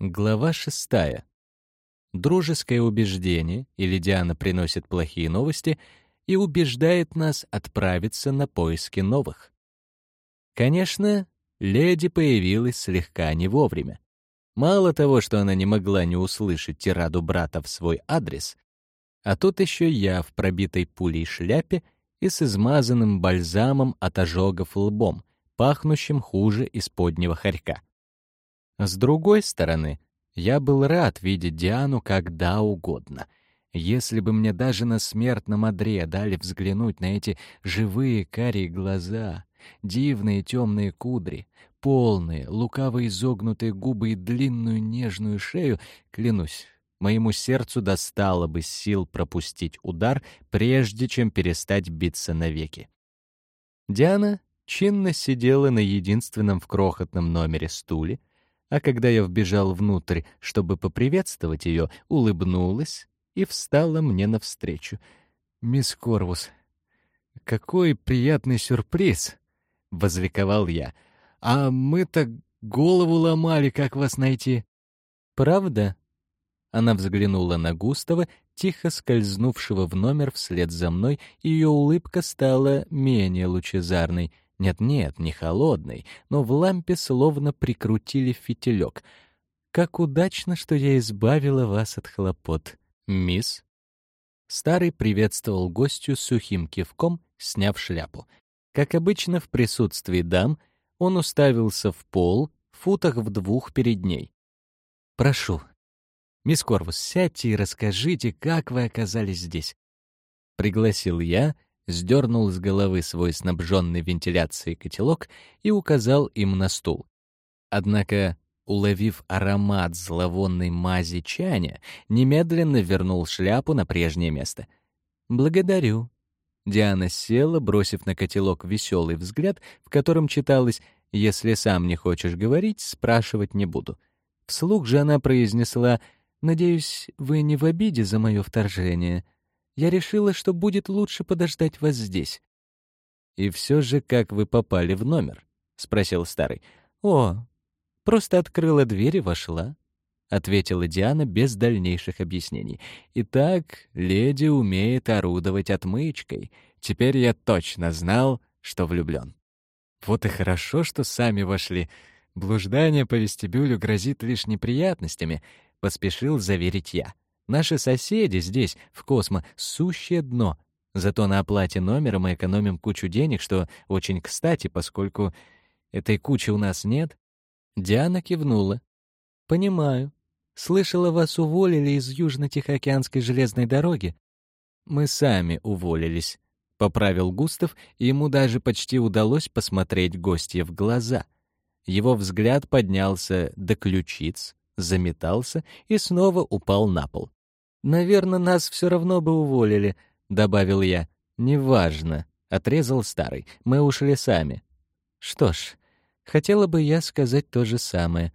Глава шестая. Дружеское убеждение, или Диана приносит плохие новости и убеждает нас отправиться на поиски новых. Конечно, леди появилась слегка не вовремя. Мало того, что она не могла не услышать тираду брата в свой адрес, а тут еще я в пробитой пулей шляпе и с измазанным бальзамом от ожогов лбом, пахнущим хуже исподнего хорька. С другой стороны, я был рад видеть Диану когда угодно. Если бы мне даже на смертном одре дали взглянуть на эти живые карие глаза, дивные темные кудри, полные, лукаво изогнутые губы и длинную нежную шею, клянусь, моему сердцу достало бы сил пропустить удар, прежде чем перестать биться навеки. Диана чинно сидела на единственном в крохотном номере стуле, а когда я вбежал внутрь, чтобы поприветствовать ее, улыбнулась и встала мне навстречу. «Мисс Корвус, какой приятный сюрприз!» — возликовал я. «А мы-то голову ломали, как вас найти». «Правда?» Она взглянула на Густава, тихо скользнувшего в номер вслед за мной, и ее улыбка стала менее лучезарной — нет-нет, не холодный, но в лампе словно прикрутили фитилек. Как удачно, что я избавила вас от хлопот, мисс. Старый приветствовал гостю сухим кивком, сняв шляпу. Как обычно в присутствии дам, он уставился в пол, футах в двух перед ней. «Прошу. Мисс Корвус, сядьте и расскажите, как вы оказались здесь». Пригласил я, сдернул с головы свой снабженный вентиляцией котелок и указал им на стул. Однако, уловив аромат зловонной мази чаня, немедленно вернул шляпу на прежнее место. «Благодарю». Диана села, бросив на котелок веселый взгляд, в котором читалось «Если сам не хочешь говорить, спрашивать не буду». Вслух же она произнесла «Надеюсь, вы не в обиде за мое вторжение?» Я решила, что будет лучше подождать вас здесь». «И все же, как вы попали в номер?» — спросил старый. «О, просто открыла дверь и вошла», — ответила Диана без дальнейших объяснений. «Итак, леди умеет орудовать отмычкой. Теперь я точно знал, что влюблен». «Вот и хорошо, что сами вошли. Блуждание по вестибюлю грозит лишь неприятностями», — поспешил заверить я. Наши соседи здесь, в Космо, сущее дно. Зато на оплате номера мы экономим кучу денег, что очень кстати, поскольку этой кучи у нас нет. Диана кивнула. «Понимаю. Слышала, вас уволили из Южно-Тихоокеанской железной дороги?» «Мы сами уволились», — поправил Густав, и ему даже почти удалось посмотреть гостья в глаза. Его взгляд поднялся до ключиц, заметался и снова упал на пол. Наверное, нас все равно бы уволили, добавил я. Неважно, отрезал старый. Мы ушли сами. Что ж, хотела бы я сказать то же самое.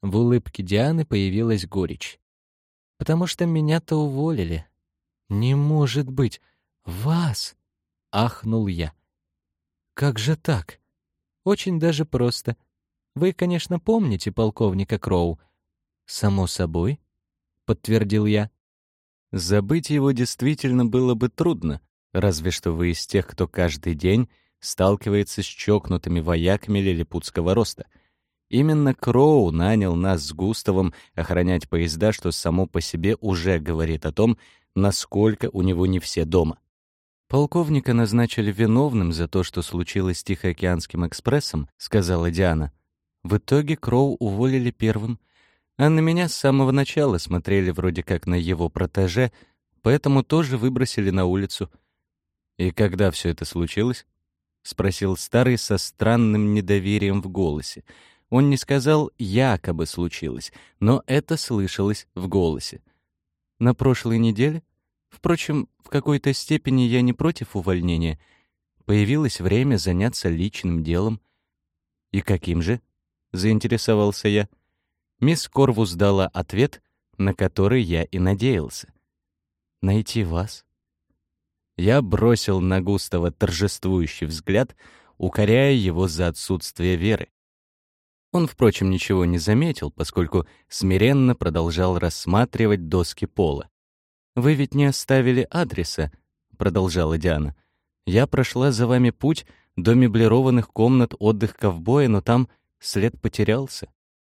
В улыбке Дианы появилась горечь. Потому что меня-то уволили. Не может быть. Вас, ахнул я. Как же так? Очень даже просто. Вы, конечно, помните полковника Кроу. Само собой, подтвердил я. Забыть его действительно было бы трудно, разве что вы из тех, кто каждый день сталкивается с чокнутыми вояками лилипутского роста. Именно Кроу нанял нас с Густавом охранять поезда, что само по себе уже говорит о том, насколько у него не все дома. «Полковника назначили виновным за то, что случилось с Тихоокеанским экспрессом», — сказала Диана. В итоге Кроу уволили первым, а на меня с самого начала смотрели вроде как на его протеже, поэтому тоже выбросили на улицу. «И когда все это случилось?» — спросил старый со странным недоверием в голосе. Он не сказал «якобы случилось», но это слышалось в голосе. «На прошлой неделе? Впрочем, в какой-то степени я не против увольнения. Появилось время заняться личным делом». «И каким же?» — заинтересовался я. — Мисс Корвус дала ответ, на который я и надеялся. «Найти вас?» Я бросил на Густава торжествующий взгляд, укоряя его за отсутствие веры. Он, впрочем, ничего не заметил, поскольку смиренно продолжал рассматривать доски пола. «Вы ведь не оставили адреса», — продолжала Диана. «Я прошла за вами путь до меблированных комнат отдых ковбоя, но там след потерялся.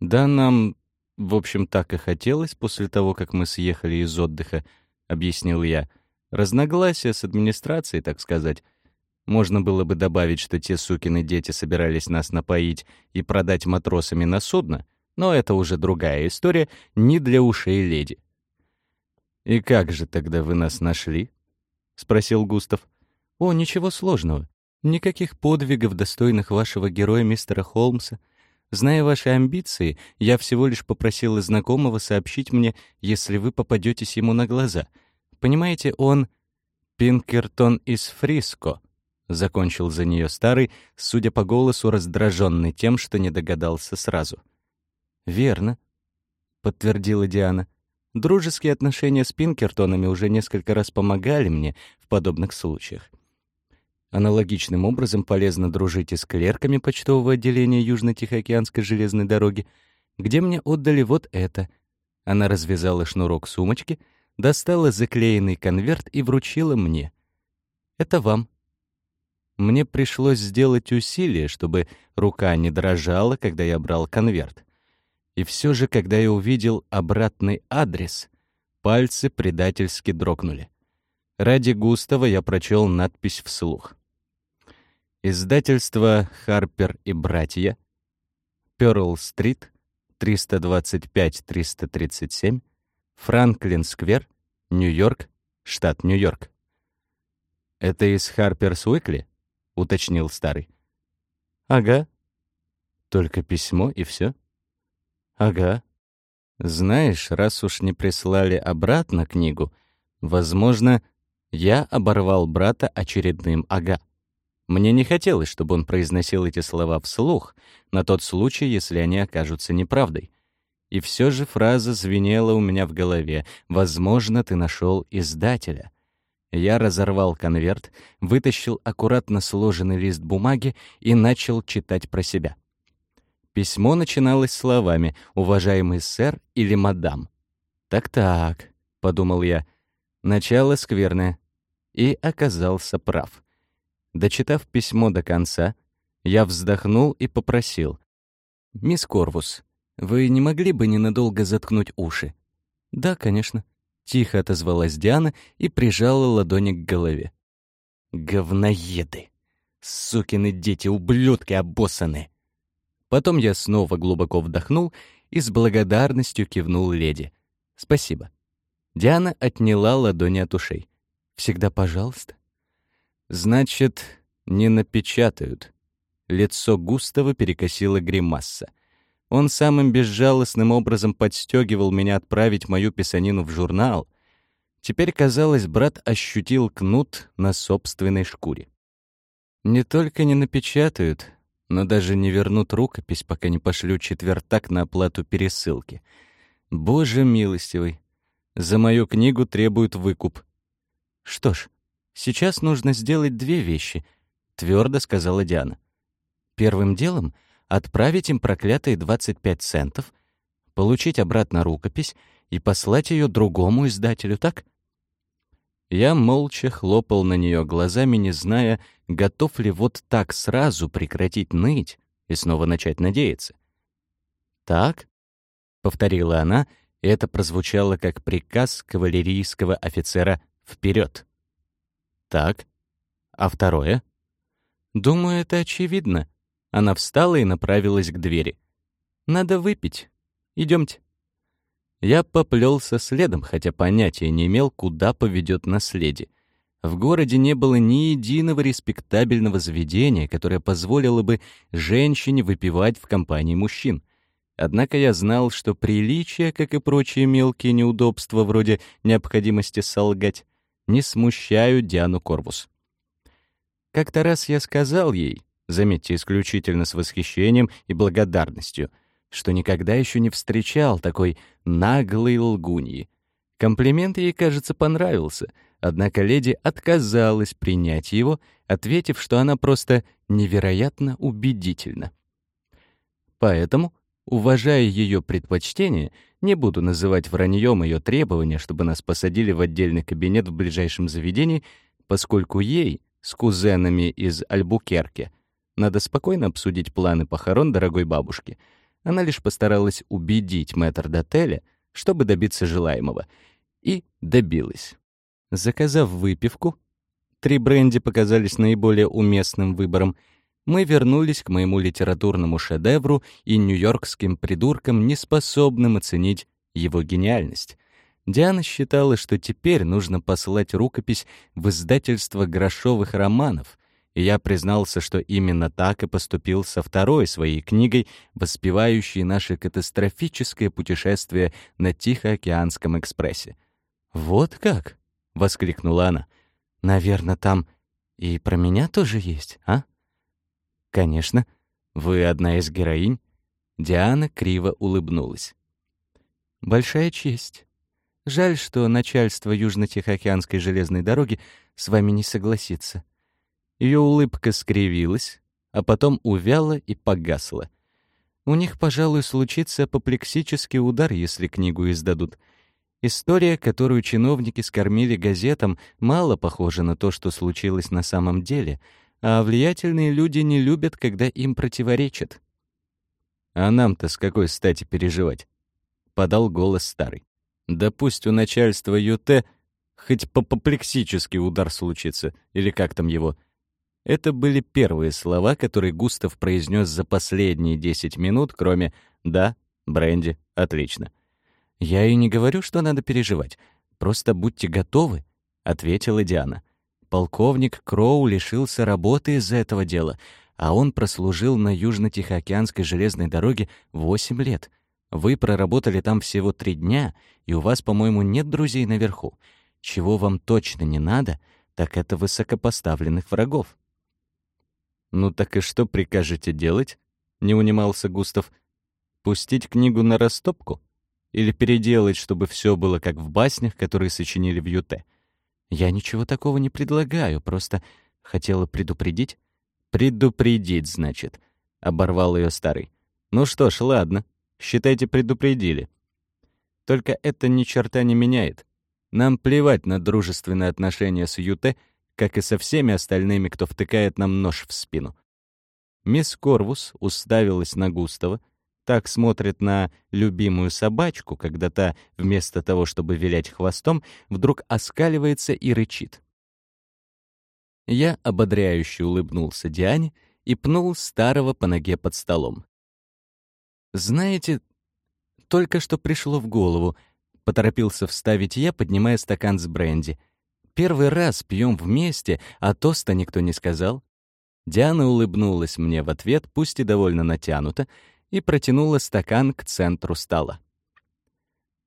Да, нам, в общем, так и хотелось после того, как мы съехали из отдыха», — объяснил я. «Разногласия с администрацией, так сказать». Можно было бы добавить, что те сукины дети собирались нас напоить и продать матросами на судно, но это уже другая история, не для ушей леди. «И как же тогда вы нас нашли?» — спросил Густав. «О, ничего сложного. Никаких подвигов, достойных вашего героя мистера Холмса. Зная ваши амбиции, я всего лишь попросила знакомого сообщить мне, если вы попадетесь ему на глаза. Понимаете, он Пинкертон из Фриско, закончил за нее старый, судя по голосу, раздраженный тем, что не догадался сразу. Верно, подтвердила Диана. Дружеские отношения с Пинкертонами уже несколько раз помогали мне в подобных случаях. Аналогичным образом полезно дружить и с клерками почтового отделения Южно-Тихоокеанской железной дороги, где мне отдали вот это. Она развязала шнурок сумочки, достала заклеенный конверт и вручила мне. Это вам. Мне пришлось сделать усилие, чтобы рука не дрожала, когда я брал конверт. И все же, когда я увидел обратный адрес, пальцы предательски дрогнули. Ради Густава я прочел надпись вслух. Издательство «Харпер и братья», Пёрл-стрит, 325-337, Франклин-сквер, Нью-Йорк, штат Нью-Йорк. Это из «Харперс Уикли»? — уточнил старый. «Ага. Только письмо и все. «Ага. Знаешь, раз уж не прислали обратно книгу, возможно, я оборвал брата очередным «ага». Мне не хотелось, чтобы он произносил эти слова вслух, на тот случай, если они окажутся неправдой. И все же фраза звенела у меня в голове. «Возможно, ты нашел издателя». Я разорвал конверт, вытащил аккуратно сложенный лист бумаги и начал читать про себя. Письмо начиналось словами «Уважаемый сэр» или «Мадам». «Так-так», — подумал я, — начало скверное. И оказался прав. Дочитав письмо до конца, я вздохнул и попросил. «Мисс Корвус, вы не могли бы ненадолго заткнуть уши?» «Да, конечно», Тихо отозвалась Диана и прижала ладони к голове. «Говноеды! Сукины дети, ублюдки обоссаны!» Потом я снова глубоко вдохнул и с благодарностью кивнул леди. «Спасибо». Диана отняла ладони от ушей. «Всегда пожалуйста». «Значит, не напечатают». Лицо Густава перекосило гримаса. Он самым безжалостным образом подстегивал меня отправить мою писанину в журнал. Теперь, казалось, брат ощутил кнут на собственной шкуре. Не только не напечатают, но даже не вернут рукопись, пока не пошлю четвертак на оплату пересылки. Боже милостивый, за мою книгу требуют выкуп. Что ж, сейчас нужно сделать две вещи, твердо сказала Диана. Первым делом — отправить им проклятые 25 центов, получить обратно рукопись и послать ее другому издателю, так? Я молча хлопал на нее глазами, не зная, готов ли вот так сразу прекратить ныть и снова начать надеяться. «Так?» — повторила она, и это прозвучало как приказ кавалерийского офицера «Вперед!» «Так? А второе?» «Думаю, это очевидно», она встала и направилась к двери. «Надо выпить. Идемте». Я поплелся следом, хотя понятия не имел, куда поведет наследие. В городе не было ни единого респектабельного заведения, которое позволило бы женщине выпивать в компании мужчин. Однако я знал, что приличия, как и прочие мелкие неудобства, вроде необходимости солгать, не смущают Диану Корвус. Как-то раз я сказал ей, заметьте, исключительно с восхищением и благодарностью, что никогда еще не встречал такой наглой лгуньи. Комплимент ей, кажется, понравился, однако леди отказалась принять его, ответив, что она просто невероятно убедительна. Поэтому, уважая ее предпочтения, не буду называть враньем ее требования, чтобы нас посадили в отдельный кабинет в ближайшем заведении, поскольку ей с кузенами из Альбукерке надо спокойно обсудить планы похорон дорогой бабушки. Она лишь постаралась убедить мэтр дотеля, чтобы добиться желаемого, и добилась. Заказав выпивку, три бренди показались наиболее уместным выбором, мы вернулись к моему литературному шедевру и нью-йоркским придуркам, неспособным оценить его гениальность. Диана считала, что теперь нужно послать рукопись в издательство грошовых романов, и я признался, что именно так и поступил со второй своей книгой, воспевающей наше катастрофическое путешествие на Тихоокеанском экспрессе. «Вот как?» — воскликнула она. «Наверное, там и про меня тоже есть, а?» «Конечно. Вы одна из героинь?» Диана криво улыбнулась. «Большая честь. Жаль, что начальство Южно-Тихоокеанской железной дороги с вами не согласится». Ее улыбка скривилась, а потом увяла и погасла. У них, пожалуй, случится апоплексический удар, если книгу издадут. История, которую чиновники скормили газетам, мало похожа на то, что случилось на самом деле, а влиятельные люди не любят, когда им противоречат. «А нам-то с какой стати переживать?» — подал голос старый. «Да пусть у начальства ЮТ хоть апоплексический удар случится, или как там его». Это были первые слова, которые Густав произнес за последние 10 минут, кроме «да», «бренди», «отлично». «Я и не говорю, что надо переживать. Просто будьте готовы», — ответила Диана. «Полковник Кроу лишился работы из-за этого дела, а он прослужил на Южно-Тихоокеанской железной дороге 8 лет. Вы проработали там всего три дня, и у вас, по-моему, нет друзей наверху. Чего вам точно не надо, так это высокопоставленных врагов». «Ну так и что прикажете делать?» — не унимался Густав. «Пустить книгу на растопку? Или переделать, чтобы все было как в баснях, которые сочинили в Юте?» «Я ничего такого не предлагаю, просто хотела предупредить». «Предупредить, значит», — оборвал ее старый. «Ну что ж, ладно, считайте, предупредили. Только это ни черта не меняет. Нам плевать на дружественные отношения с Юте — как и со всеми остальными, кто втыкает нам нож в спину. Мисс Корвус уставилась на Густава, так смотрит на любимую собачку, когда та, вместо того, чтобы вилять хвостом, вдруг оскаливается и рычит. Я ободряюще улыбнулся Диане и пнул старого по ноге под столом. «Знаете, только что пришло в голову», — поторопился вставить я, поднимая стакан с бренди — Первый раз пьем вместе, а тоста никто не сказал. Диана улыбнулась мне в ответ, пусть и довольно натянуто, и протянула стакан к центру стола.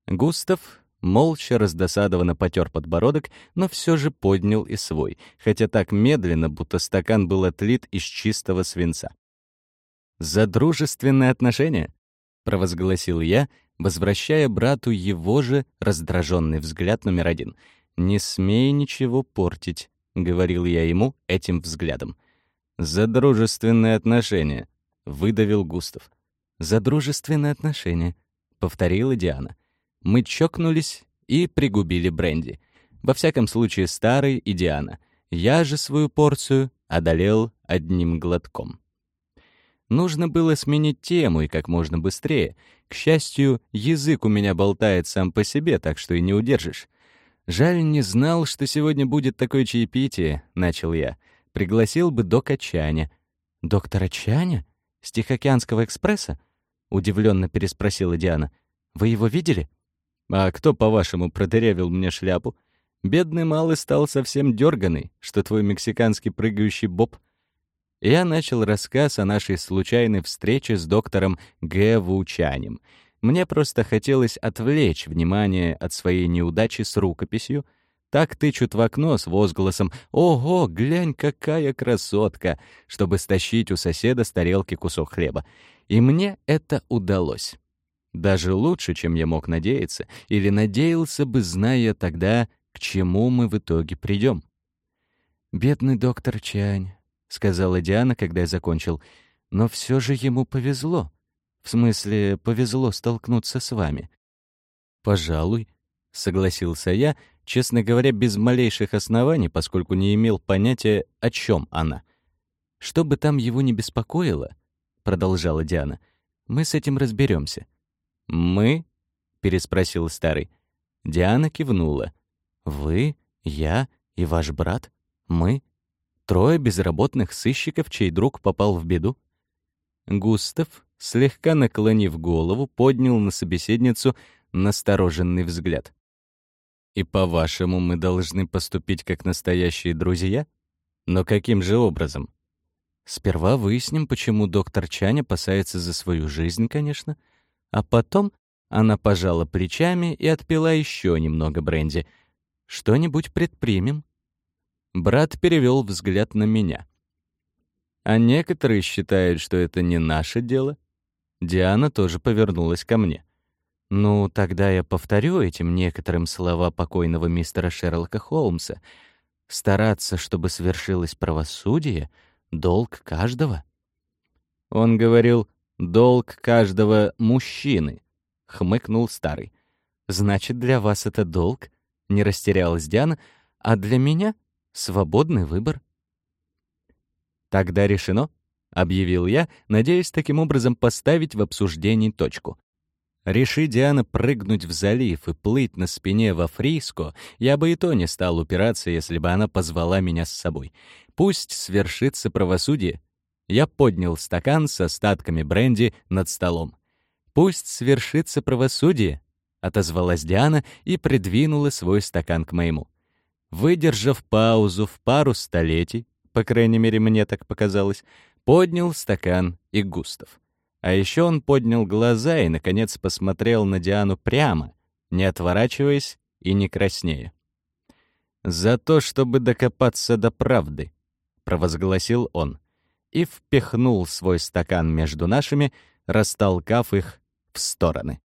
Густав молча раздосадованно потер подбородок, но все же поднял и свой, хотя так медленно, будто стакан был отлит из чистого свинца. «За дружественные отношения!» — провозгласил я, возвращая брату его же раздраженный взгляд номер один — «Не смей ничего портить», — говорил я ему этим взглядом. «За дружественные отношения», — выдавил Густав. «За дружественные отношения», — повторила Диана. Мы чокнулись и пригубили бренди. Во всяком случае, старый и Диана. Я же свою порцию одолел одним глотком. Нужно было сменить тему и как можно быстрее. К счастью, язык у меня болтает сам по себе, так что и не удержишь. «Жаль, не знал, что сегодня будет такое чаепитие», — начал я. «Пригласил бы дока Чаня». «Доктора Чаня? С Тихоокеанского экспресса?» — удивленно переспросила Диана. «Вы его видели?» «А кто, по-вашему, продырявил мне шляпу? Бедный малый стал совсем дерганый, что твой мексиканский прыгающий боб». Я начал рассказ о нашей случайной встрече с доктором Г. Вучанем — мне просто хотелось отвлечь внимание от своей неудачи с рукописью. Так тычут в окно с возгласом «Ого, глянь, какая красотка!», чтобы стащить у соседа с тарелки кусок хлеба. И мне это удалось. Даже лучше, чем я мог надеяться, или надеялся бы, зная тогда, к чему мы в итоге придем. «Бедный доктор Чань», — сказала Диана, когда я закончил, — «но все же ему повезло. В смысле, повезло столкнуться с вами. Пожалуй, согласился я, честно говоря, без малейших оснований, поскольку не имел понятия, о чем она. Что бы там его не беспокоило, продолжала Диана, мы с этим разберемся. Мы? переспросил старый. Диана кивнула. Вы, я и ваш брат? Мы? Трое безработных сыщиков, чей друг попал в беду? Густав, слегка наклонив голову, поднял на собеседницу настороженный взгляд. «И, по-вашему, мы должны поступить как настоящие друзья? Но каким же образом?» «Сперва выясним, почему доктор Чань опасается за свою жизнь, конечно, а потом она пожала плечами и отпила еще немного бренди. Что-нибудь предпримем». Брат перевел взгляд на меня. А некоторые считают, что это не наше дело. Диана тоже повернулась ко мне. Ну, тогда я повторю этим некоторым слова покойного мистера Шерлока Холмса. Стараться, чтобы свершилось правосудие — долг каждого. Он говорил «долг каждого мужчины», — хмыкнул старый. «Значит, для вас это долг?» — не растерялась Диана. «А для меня — свободный выбор». «Тогда решено», — объявил я, надеясь таким образом поставить в обсуждении точку. Реши Диана прыгнуть в залив и плыть на спине во Фриско, я бы и то не стал упираться, если бы она позвала меня с собой. Пусть свершится правосудие. Я поднял стакан с остатками бренди над столом. «Пусть свершится правосудие», — отозвалась Диана и придвинула свой стакан к моему. Выдержав паузу в пару столетий, по крайней мере, мне так показалось, поднял стакан и Густав. А еще он поднял глаза и, наконец, посмотрел на Диану прямо, не отворачиваясь и не краснея. «За то, чтобы докопаться до правды», — провозгласил он, и впихнул свой стакан между нашими, растолкав их в стороны.